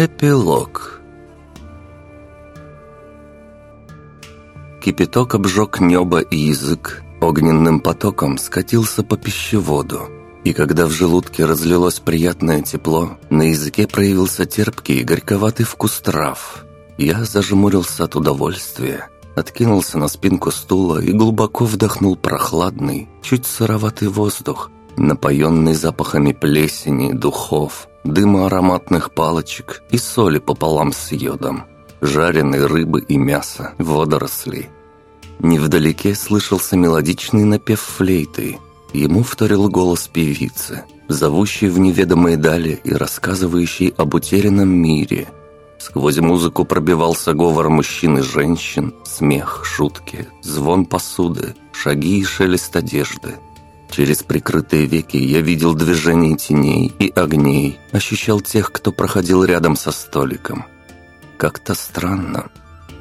Эпилог Кипяток обжег небо и язык, огненным потоком скатился по пищеводу. И когда в желудке разлилось приятное тепло, на языке проявился терпкий и горьковатый вкус трав. Я зажмурился от удовольствия, откинулся на спинку стула и глубоко вдохнул прохладный, чуть сыроватый воздух, напоенный запахами плесени, духов, дыма ароматных палочек и соли пополам с йодом, жареной рыбы и мяса, водорослей. Невдалеке слышался мелодичный напев флейты. Ему вторил голос певицы, зовущий в неведомые дали и рассказывающий об утерянном мире. Сквозь музыку пробивался говор мужчин и женщин, смех, шутки, звон посуды, шаги и шелест одежды – Через прикрытые веки я видел движение теней и огней, ощущал тех, кто проходил рядом со столиком. Как-то странно.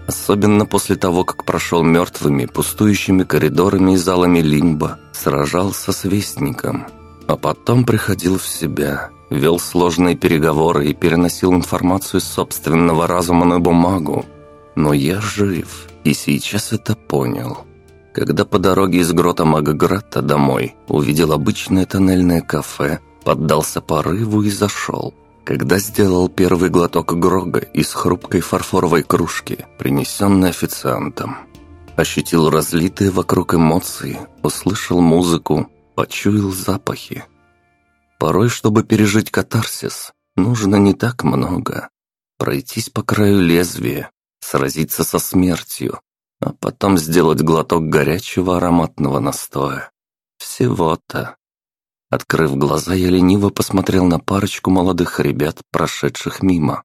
Особенно после того, как прошел мертвыми, пустующими коридорами и залами лимба, сражался с Вестником. А потом приходил в себя, вел сложные переговоры и переносил информацию собственного разума на бумагу. Но я жив, и сейчас это понял когда по дороге из грота Магаграта домой увидел обычное тоннельное кафе, поддался порыву и зашел. Когда сделал первый глоток Грога из хрупкой фарфоровой кружки, принесенной официантом. Ощутил разлитые вокруг эмоции, услышал музыку, почуял запахи. Порой, чтобы пережить катарсис, нужно не так много. Пройтись по краю лезвия, сразиться со смертью, а потом сделать глоток горячего ароматного настоя. Всего-то. Открыв глаза, я лениво посмотрел на парочку молодых ребят, прошедших мимо.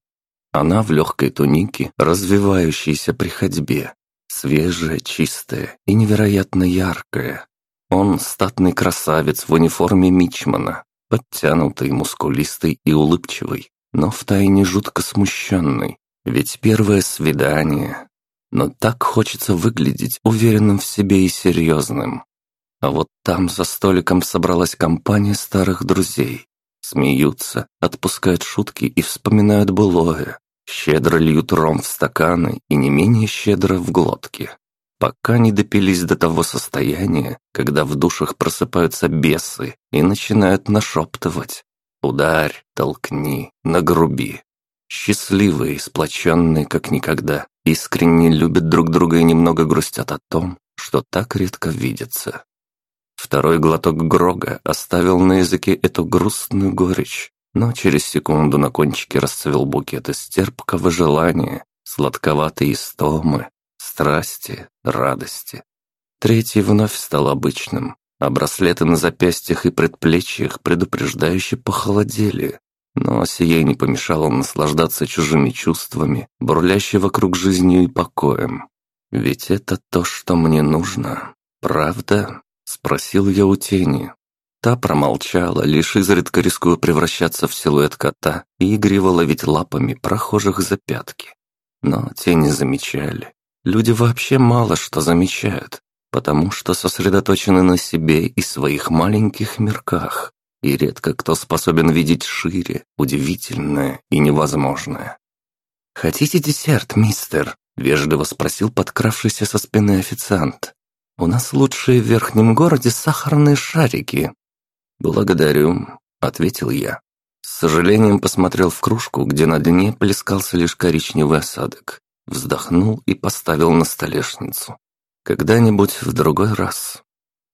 Она в легкой тунике, развивающейся при ходьбе, свежая, чистая и невероятно яркая. Он статный красавец в униформе мичмана, подтянутый, мускулистый и улыбчивый, но втайне жутко смущенный. Ведь первое свидание, но так хочется выглядеть уверенным в себе и серьезным. А вот там за столиком собралась компания старых друзей. Смеются, отпускают шутки и вспоминают былое. Щедро льют ром в стаканы и не менее щедро в глотки. Пока не допились до того состояния, когда в душах просыпаются бесы и начинают нашептывать «Ударь, толкни, нагруби». Счастливые, сплоченные, как никогда, искренне любят друг друга и немного грустят о том, что так редко видятся. Второй глоток Грога оставил на языке эту грустную горечь, но через секунду на кончике расцвел букет из терпкого желания, сладковатой истомы, страсти, радости. Третий вновь стал обычным, а браслеты на запястьях и предплечьях предупреждающе похолодели, но сие не помешало наслаждаться чужими чувствами, бурлящей вокруг жизнью и покоем. Ведь это то, что мне нужно. Правда? Спросил я у тени. Та промолчала, лишь изредка рискуя превращаться в силуэт кота и игриво ловить лапами прохожих за пятки. Но тени замечали. Люди вообще мало что замечают, потому что сосредоточены на себе и своих маленьких мирках и редко кто способен видеть шире, удивительное и невозможное. «Хотите десерт, мистер?» — вежливо спросил подкравшийся со спины официант. «У нас лучшие в верхнем городе сахарные шарики». «Благодарю», — ответил я. С сожалением посмотрел в кружку, где на дне плескался лишь коричневый осадок. Вздохнул и поставил на столешницу. «Когда-нибудь в другой раз».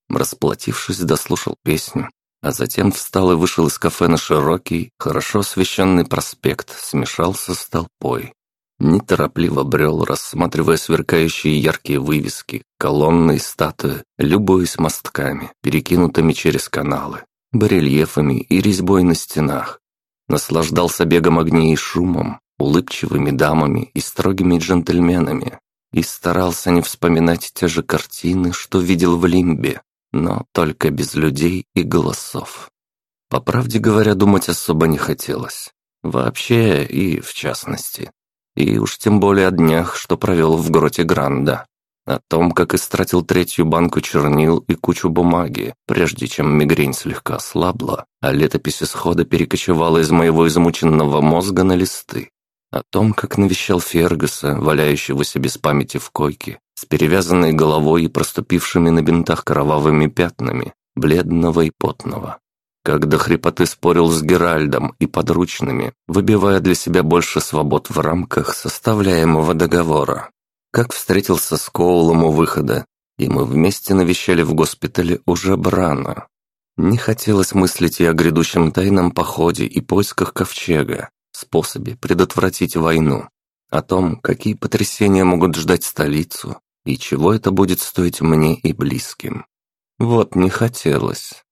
Расплатившись, дослушал песню, а затем встал и вышел из кафе на широкий, хорошо освещенный проспект, смешался с толпой. Неторопливо брел, рассматривая сверкающие яркие вывески, колонны и статуи, любуясь мостками, перекинутыми через каналы, барельефами и резьбой на стенах. Наслаждался бегом огней и шумом, улыбчивыми дамами и строгими джентльменами, и старался не вспоминать те же картины, что видел в Лимбе, но только без людей и голосов. По правде говоря, думать особо не хотелось. Вообще и в частности. И уж тем более о днях, что провел в гроте Гранда. О том, как истратил третью банку чернил и кучу бумаги, прежде чем мигрень слегка ослабла, а летопись исхода перекочевала из моего измученного мозга на листы. О том, как навещал Фергюса, валяющегося без памяти в койке, с перевязанной головой и проступившими на бинтах кровавыми пятнами, бледного и потного. Как до хрипоты спорил с Геральдом и подручными, выбивая для себя больше свобод в рамках составляемого договора. Как встретился с Коулом у выхода, и мы вместе навещали в госпитале уже Брана. Не хотелось мыслить и о грядущем тайном походе и поисках ковчега, способе предотвратить войну, о том, какие потрясения могут ждать столицу и чего это будет стоить мне и близким. Вот не хотелось.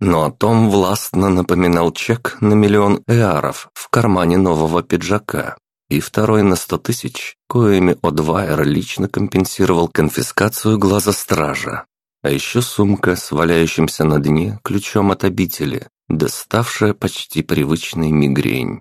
Но о том властно напоминал чек на миллион эаров в кармане нового пиджака и второй на сто тысяч, коими Одвайер лично компенсировал конфискацию глаза стража. А еще сумка с валяющимся на дне ключом от обители, доставшая почти привычный мигрень.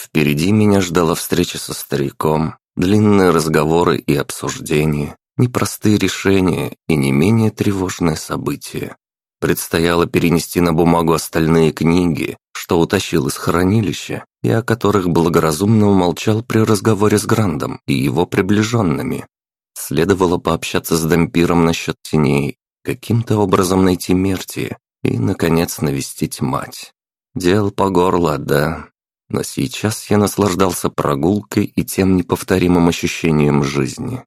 Впереди меня ждала встреча со стариком, длинные разговоры и обсуждения, непростые решения и не менее тревожное событие. Предстояло перенести на бумагу остальные книги, что утащил из хранилища, и о которых благоразумно умолчал при разговоре с Грандом и его приближенными. Следовало пообщаться с Дампиром насчет теней, каким-то образом найти Мерти и, наконец, навестить мать. Дел по горло, да, но сейчас я наслаждался прогулкой и тем неповторимым ощущением жизни.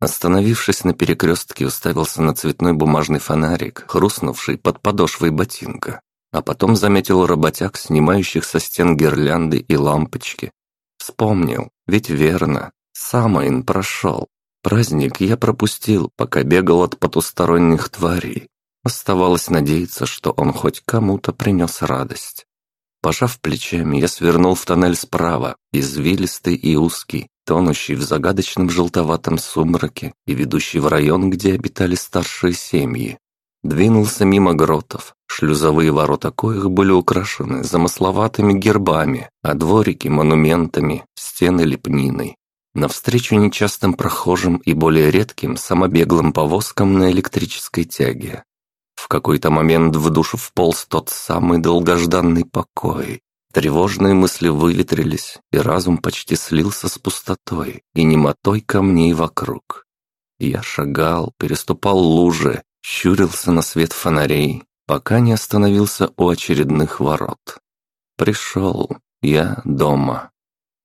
Остановившись на перекрестке, уставился на цветной бумажный фонарик, хрустнувший под подошвой ботинка, а потом заметил работяг, снимающих со стен гирлянды и лампочки. Вспомнил, ведь верно, Самайн прошел. Праздник я пропустил, пока бегал от потусторонних тварей. Оставалось надеяться, что он хоть кому-то принес радость. Пожав плечами, я свернул в тоннель справа, извилистый и узкий, тонущий в загадочном желтоватом сумраке и ведущий в район, где обитали старшие семьи. Двинулся мимо гротов, шлюзовые ворота коих были украшены замысловатыми гербами, а дворики – монументами, стены – лепниной. Навстречу нечастым прохожим и более редким самобеглым повозкам на электрической тяге. В какой-то момент в душу вполз тот самый долгожданный покой. Тревожные мысли выветрились, и разум почти слился с пустотой и немотой камней вокруг. Я шагал, переступал лужи, щурился на свет фонарей, пока не остановился у очередных ворот. Пришел, я дома.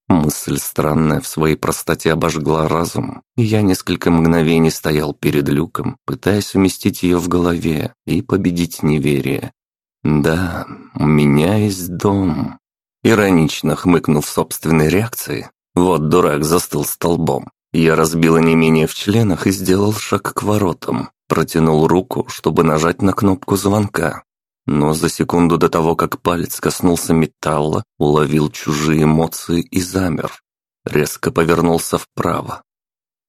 Мысль странная в своей простоте обожгла разум, и я несколько мгновений стоял перед люком, пытаясь уместить ее в голове и победить неверие. «Да, у меня есть дом». Иронично хмыкнув собственной реакции, вот дурак застыл столбом. Я разбил не менее в членах и сделал шаг к воротам, протянул руку, чтобы нажать на кнопку звонка. Но за секунду до того, как палец коснулся металла, уловил чужие эмоции и замер. Резко повернулся вправо.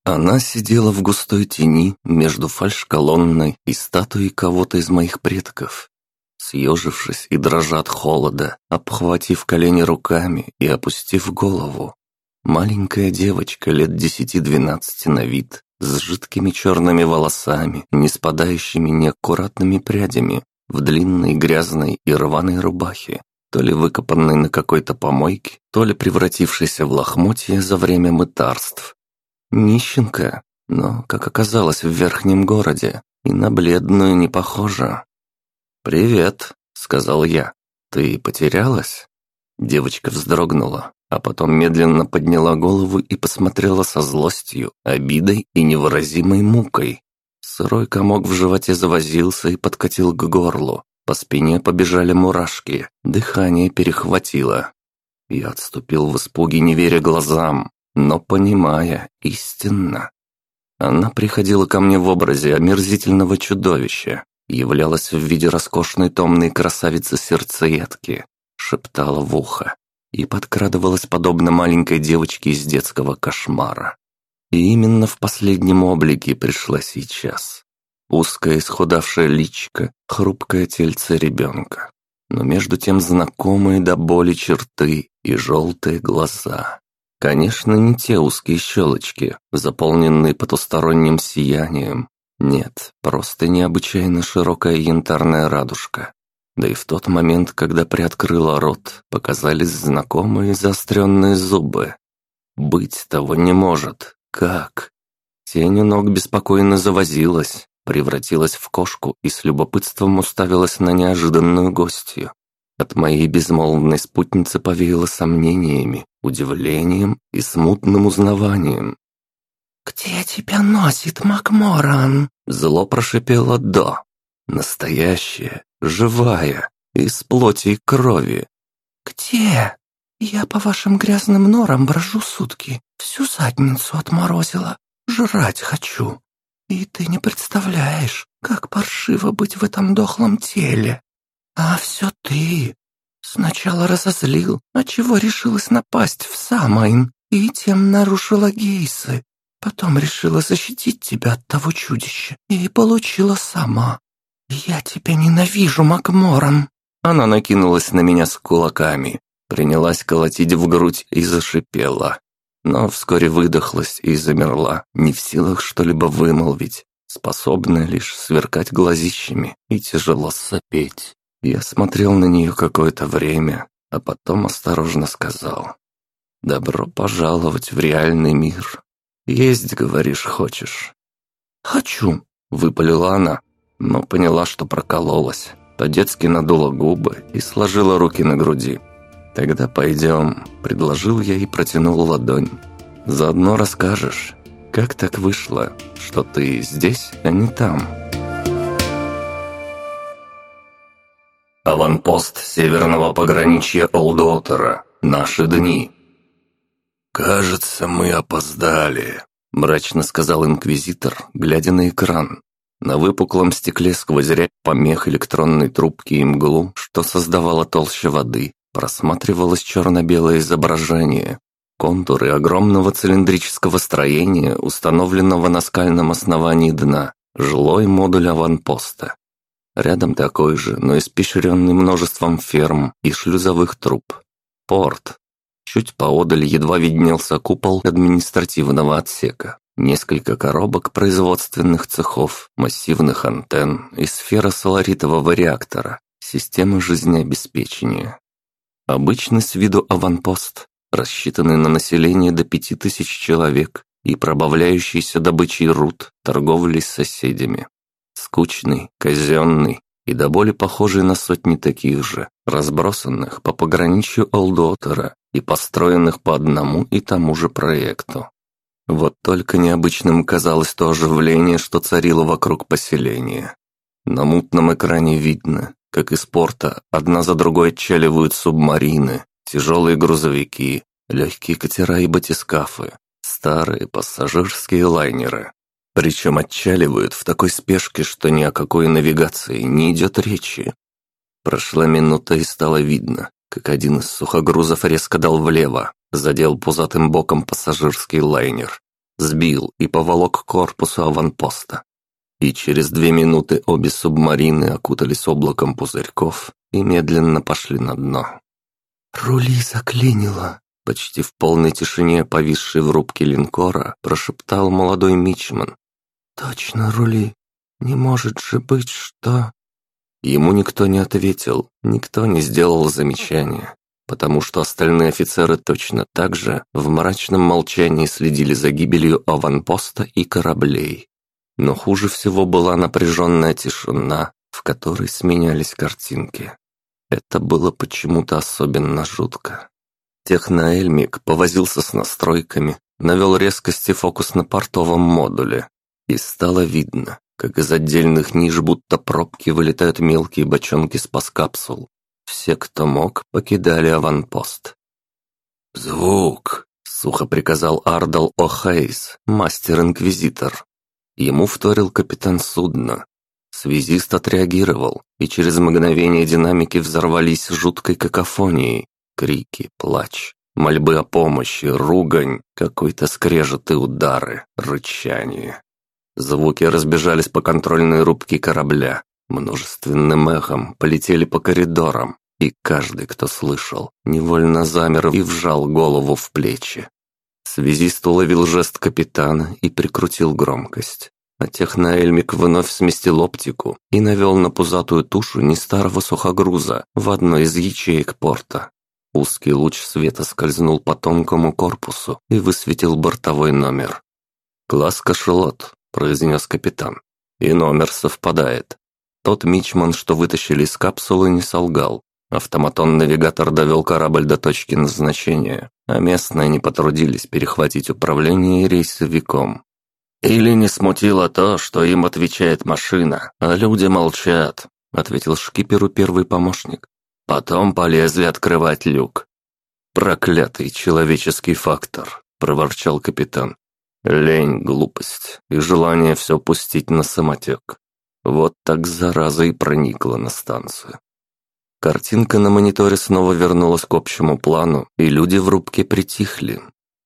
Она сидела в густой тени между фальшколонной и статуей кого-то из моих предков. Съежившись и дрожа от холода, обхватив колени руками и опустив голову. Маленькая девочка лет десяти-двенадцати на вид, с жидкими черными волосами, не спадающими неаккуратными прядями, в длинной грязной и рваной рубахе, то ли выкопанной на какой-то помойке, то ли превратившейся в лохмотье за время мытарств. Нищенка, но, как оказалось, в верхнем городе, и на бледную не похожа. «Привет», — сказал я. «Ты потерялась?» Девочка вздрогнула, а потом медленно подняла голову и посмотрела со злостью, обидой и невыразимой мукой. Сырой комок в животе завозился и подкатил к горлу. По спине побежали мурашки, дыхание перехватило. Я отступил в испуге, не веря глазам, но понимая истинно. Она приходила ко мне в образе омерзительного чудовища, являлась в виде роскошной томной красавицы-сердцеедки, шептала в ухо и подкрадывалась подобно маленькой девочке из детского кошмара. И именно в последнем облике пришла сейчас. Узкое исхудавшее личико, хрупкое тельце ребенка. Но между тем знакомые до боли черты и желтые глаза. Конечно, не те узкие щелочки, заполненные потусторонним сиянием. Нет, просто необычайно широкая янтарная радужка. Да и в тот момент, когда приоткрыла рот, показались знакомые заостренные зубы. Быть того не может. Как? Тень ног беспокойно завозилась, превратилась в кошку и с любопытством уставилась на неожиданную гостью. От моей безмолвной спутницы повеяло сомнениями, удивлением и смутным узнаванием. «Где тебя носит, Макморан?» Зло прошипело «до». Настоящая, живая, из плоти и крови. «Где?» «Я по вашим грязным норам брожу сутки, всю задницу отморозила, жрать хочу. И ты не представляешь, как паршиво быть в этом дохлом теле. А все ты. Сначала разозлил, а чего решилась напасть в Самайн и тем нарушила гейсы. Потом решила защитить тебя от того чудища и получила сама. Я тебя ненавижу, Макморан. Она накинулась на меня с кулаками, принялась колотить в грудь и зашипела. Но вскоре выдохлась и замерла, не в силах что-либо вымолвить, способная лишь сверкать глазищами и тяжело сопеть. Я смотрел на нее какое-то время, а потом осторожно сказал. «Добро пожаловать в реальный мир. Есть, говоришь, хочешь?» «Хочу», — выпалила она, но поняла, что прокололась. По-детски надула губы и сложила руки на груди. «Тогда пойдем», — предложил я и протянул ладонь. «Заодно расскажешь, как так вышло, что ты здесь, а не там?» Аванпост северного пограничья Олдотера. Наши дни. «Кажется, мы опоздали», — мрачно сказал инквизитор, глядя на экран. На выпуклом стекле сквозь рябь помех электронной трубки и мглу, что создавала толща воды, просматривалось черно-белое изображение. Контуры огромного цилиндрического строения, установленного на скальном основании дна, жилой модуль аванпоста. Рядом такой же, но испещренный множеством ферм и шлюзовых труб. Порт. Чуть поодаль едва виднелся купол административного отсека. Несколько коробок производственных цехов, массивных антенн и сфера соларитового реактора, системы жизнеобеспечения. Обычный с виду аванпост, рассчитанный на население до пяти тысяч человек и пробавляющийся добычей руд, торговлей с соседями. Скучный, казенный и до боли похожий на сотни таких же, разбросанных по пограничью Олдотера и построенных по одному и тому же проекту. Вот только необычным казалось то оживление, что царило вокруг поселения. На мутном экране видно, как из порта одна за другой отчаливают субмарины, тяжелые грузовики, легкие катера и батискафы, старые пассажирские лайнеры. Причем отчаливают в такой спешке, что ни о какой навигации не идет речи. Прошла минута и стало видно, как один из сухогрузов резко дал влево, задел пузатым боком пассажирский лайнер, сбил и поволок к корпусу аванпоста. И через две минуты обе субмарины окутались облаком пузырьков и медленно пошли на дно. «Рули заклинило», почти в полной тишине, повисшей в рубке линкора, прошептал молодой мичман, «Точно, рули. Не может же быть, что...» Ему никто не ответил, никто не сделал замечания, потому что остальные офицеры точно так же в мрачном молчании следили за гибелью аванпоста и кораблей. Но хуже всего была напряженная тишина, в которой сменялись картинки. Это было почему-то особенно жутко. Техноэльмик повозился с настройками, навел резкости фокус на портовом модуле, и стало видно, как из отдельных ниш будто пробки вылетают мелкие бочонки спас-капсул. Все, кто мог, покидали аванпост. «Звук!» — сухо приказал Ардал О'Хейс, мастер-инквизитор. Ему вторил капитан судна. Связист отреагировал, и через мгновение динамики взорвались жуткой какофонией. Крики, плач, мольбы о помощи, ругань, какой-то скрежет и удары, рычание. Звуки разбежались по контрольной рубке корабля. Множественным эхом полетели по коридорам, и каждый, кто слышал, невольно замер и вжал голову в плечи. Связист уловил жест капитана и прикрутил громкость. а техноэльмик вновь сместил оптику и навел на пузатую тушу не старого сухогруза в одной из ячеек порта. Узкий луч света скользнул по тонкому корпусу и высветил бортовой номер. «Класс кашелот», — произнес капитан. «И номер совпадает. Тот мичман, что вытащили из капсулы, не солгал. Автоматон-навигатор довел корабль до точки назначения, а местные не потрудились перехватить управление рейсовиком. «Или не смутило то, что им отвечает машина, а люди молчат», — ответил шкиперу первый помощник. Потом полезли открывать люк. «Проклятый человеческий фактор», — проворчал капитан. «Лень, глупость и желание все пустить на самотек. Вот так зараза и проникла на станцию. Картинка на мониторе снова вернулась к общему плану, и люди в рубке притихли.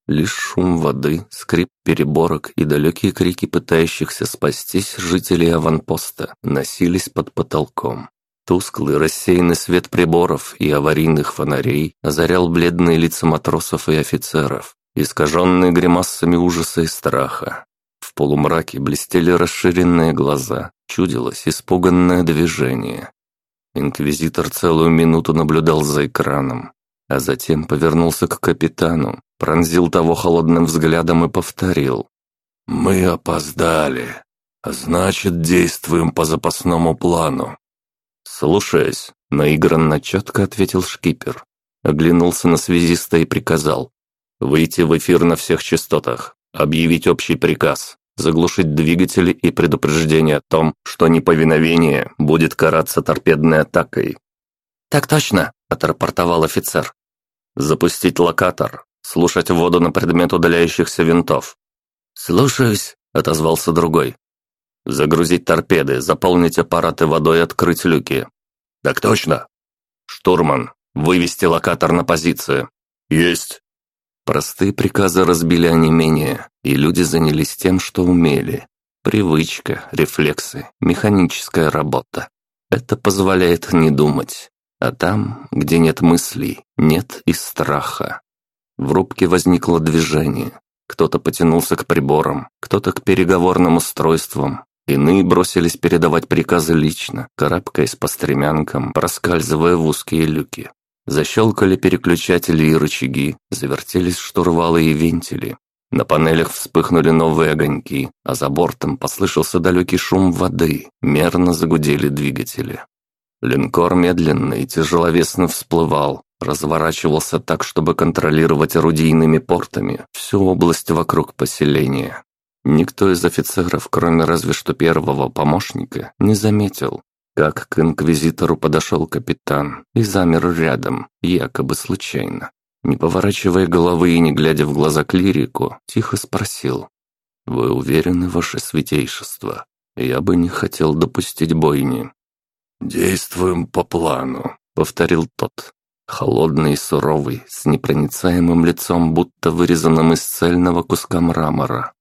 Лишь шум воды, скрип переборок и далекие крики пытающихся спастись жителей аванпоста носились под потолком. Тусклый рассеянный свет приборов и аварийных фонарей озарял бледные лица матросов и офицеров, искаженные гримасами ужаса и страха. В полумраке блестели расширенные глаза, чудилось испуганное движение. Инквизитор целую минуту наблюдал за экраном, а затем повернулся к капитану, пронзил того холодным взглядом и повторил. «Мы опоздали. Значит, действуем по запасному плану». «Слушаюсь», — наигранно четко ответил шкипер. Оглянулся на связиста и приказал. «Выйти в эфир на всех частотах, объявить общий приказ, заглушить двигатели и предупреждение о том, что неповиновение будет караться торпедной атакой. «Так точно», — отрапортовал офицер. «Запустить локатор, слушать воду на предмет удаляющихся винтов». «Слушаюсь», — отозвался другой. «Загрузить торпеды, заполнить аппараты водой и открыть люки». «Так точно». «Штурман, вывести локатор на позицию». «Есть». Простые приказы разбили онемение, и люди занялись тем, что умели. Привычка, рефлексы, механическая работа. Это позволяет не думать. А там, где нет мыслей, нет и страха. В рубке возникло движение. Кто-то потянулся к приборам, кто-то к переговорным устройствам. Иные бросились передавать приказы лично, карабкаясь по стремянкам, проскальзывая в узкие люки. Защелкали переключатели и рычаги, завертелись штурвалы и вентили. На панелях вспыхнули новые огоньки, а за бортом послышался далекий шум воды, мерно загудели двигатели. Линкор медленно и тяжеловесно всплывал, разворачивался так, чтобы контролировать орудийными портами всю область вокруг поселения. Никто из офицеров, кроме разве что первого помощника, не заметил, как к инквизитору подошел капитан и замер рядом, якобы случайно. Не поворачивая головы и не глядя в глаза клирику, тихо спросил. «Вы уверены, ваше святейшество? Я бы не хотел допустить бойни». «Действуем по плану», — повторил тот. Холодный и суровый, с непроницаемым лицом, будто вырезанным из цельного куска мрамора.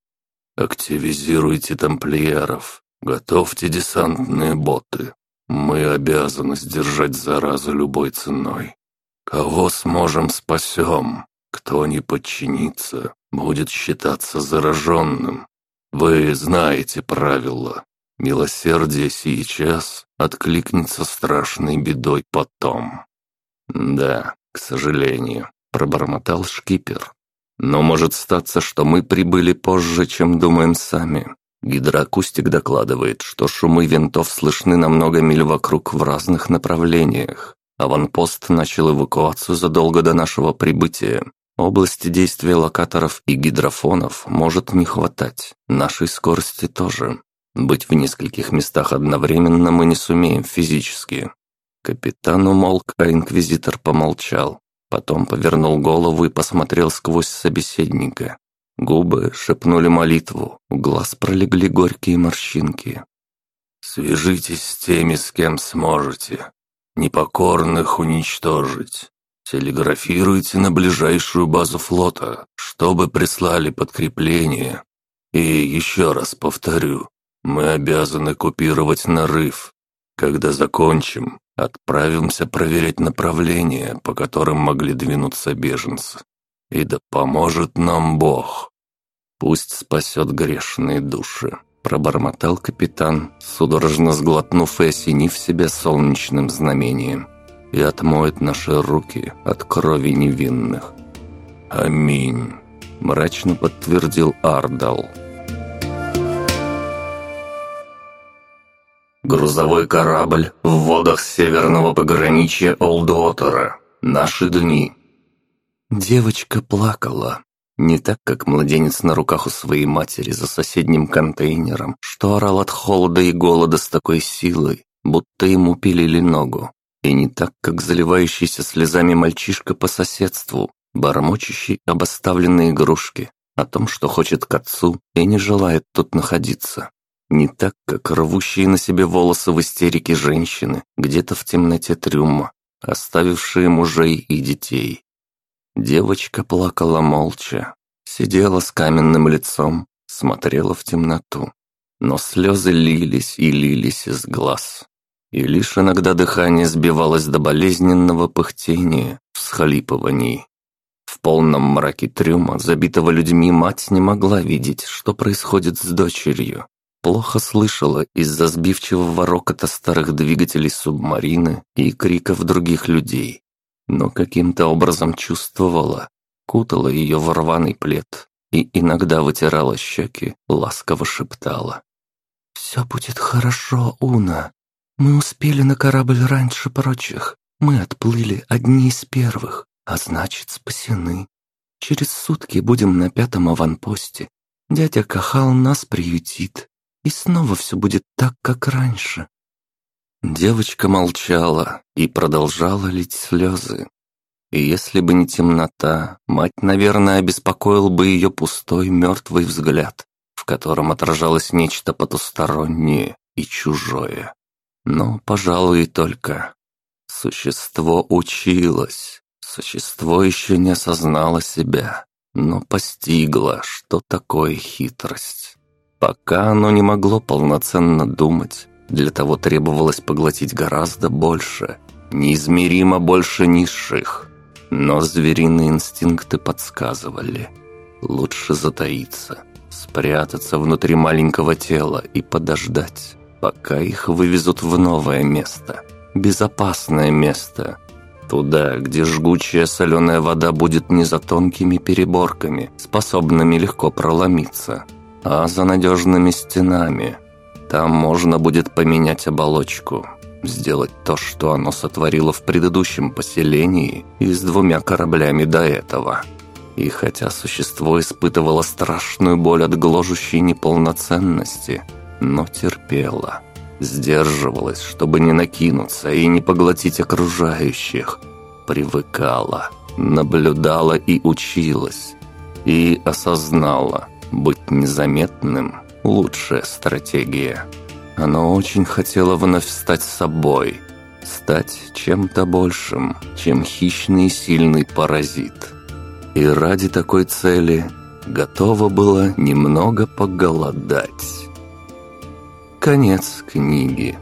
«Активизируйте тамплиеров, готовьте десантные боты. Мы обязаны сдержать заразу любой ценой. Кого сможем спасем, кто не подчинится, будет считаться зараженным. Вы знаете правила. Милосердие сейчас откликнется страшной бедой потом. Да, к сожалению, пробормотал шкипер. Но может статься, что мы прибыли позже, чем думаем сами. Гидроакустик докладывает, что шумы винтов слышны на много миль вокруг в разных направлениях. Аванпост начал эвакуацию задолго до нашего прибытия. Области действия локаторов и гидрофонов может не хватать, нашей скорости тоже. Быть в нескольких местах одновременно мы не сумеем физически. Капитан умолк, а инквизитор помолчал. Потом повернул голову и посмотрел сквозь собеседника. Губы шепнули молитву, у глаз пролегли горькие морщинки. «Свяжитесь с теми, с кем сможете. Непокорных уничтожить. Телеграфируйте на ближайшую базу флота, чтобы прислали подкрепление. И еще раз повторю, мы обязаны купировать нарыв. Когда закончим, отправимся проверять направления, по которым могли двинуться беженцы. И да поможет нам Бог. Пусть спасет грешные души. Пробормотал капитан, судорожно сглотнув и осенив себя солнечным знамением. И отмоет наши руки от крови невинных. Аминь. Мрачно подтвердил Ардал. Грузовой корабль в водах северного пограничья Олдуотера. Наши дни. Девочка плакала. Не так, как младенец на руках у своей матери за соседним контейнером, что орал от холода и голода с такой силой, будто ему пилили ногу. И не так, как заливающийся слезами мальчишка по соседству, бормочущий об оставленной игрушке, о том, что хочет к отцу и не желает тут находиться. Не так, как рвущие на себе волосы в истерике женщины, где-то в темноте трюма, оставившие мужей и детей. Девочка плакала молча, сидела с каменным лицом, смотрела в темноту. Но слезы лились и лились из глаз. И лишь иногда дыхание сбивалось до болезненного пыхтения, всхлипываний. В полном мраке трюма, забитого людьми, мать не могла видеть, что происходит с дочерью. Плохо слышала из-за сбивчивого рокота старых двигателей субмарины и криков других людей но каким-то образом чувствовала, кутала ее в рваный плед и иногда вытирала щеки, ласково шептала. «Все будет хорошо, Уна. Мы успели на корабль раньше прочих. Мы отплыли одни из первых, а значит спасены. Через сутки будем на пятом аванпосте. Дядя Кахал нас приютит, и снова все будет так, как раньше. Девочка молчала и продолжала лить слезы. И если бы не темнота, мать, наверное, обеспокоил бы ее пустой мертвый взгляд, в котором отражалось нечто потустороннее и чужое. Но, пожалуй, только. Существо училось, существо еще не осознало себя, но постигло, что такое хитрость. Пока оно не могло полноценно думать, для того требовалось поглотить гораздо больше, неизмеримо больше низших. Но звериные инстинкты подсказывали. Лучше затаиться, спрятаться внутри маленького тела и подождать, пока их вывезут в новое место. Безопасное место. Туда, где жгучая соленая вода будет не за тонкими переборками, способными легко проломиться, а за надежными стенами – там можно будет поменять оболочку, сделать то, что оно сотворило в предыдущем поселении и с двумя кораблями до этого. И хотя существо испытывало страшную боль от гложущей неполноценности, но терпело, сдерживалось, чтобы не накинуться и не поглотить окружающих, привыкала, наблюдала и училась, и осознала, быть незаметным лучшая стратегия. Она очень хотела вновь стать собой, стать чем-то большим, чем хищный и сильный паразит. И ради такой цели готова была немного поголодать. Конец книги.